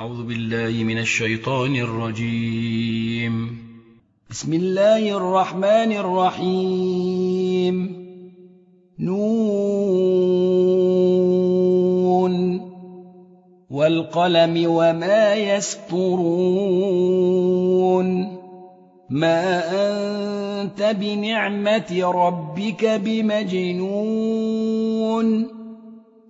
أعوذ بالله من الشيطان الرجيم. بسم الله الرحمن الرحيم. نون. والقلم وما يسطرون. ما أنت بنعمة ربك بمجنون.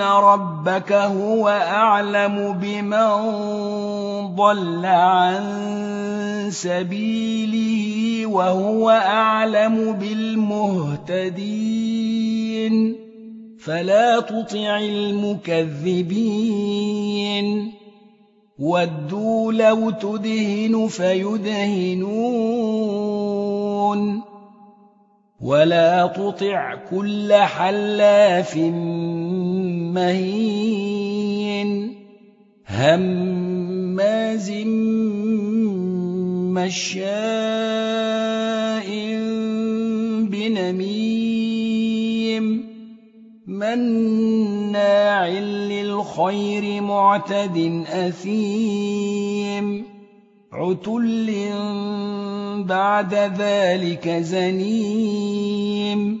ربك هو أعلم بمن ضل عن سبيله وهو أعلم بالمهتدين فلا تطع المكذبين ودوا لو تدهن فيدهنون ولا تطع كل حلاف مهين هماز مشاء بنميم مناع للخير معتد أثيم. عتل بعد ذلك زنيم.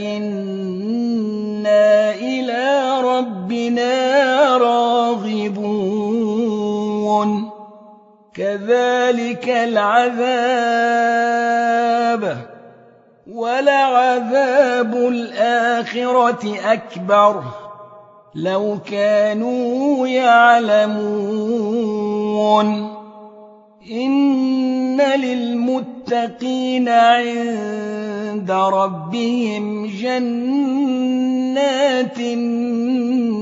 كذلك العذاب ولعذاب الآخرة أكبر لو كانوا يعلمون. إن للمتقين عند ربهم جنات النعيم.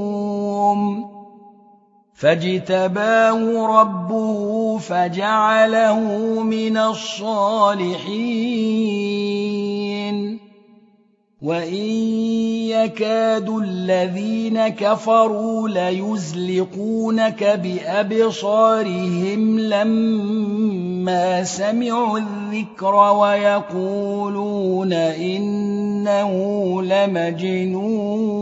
فاجتباه ربه فجعله من الصالحين. وإن يكاد الذين كفروا ليزلقونك بأبصارهم لما سمعوا الذكر ويقولون إنه لمجنون.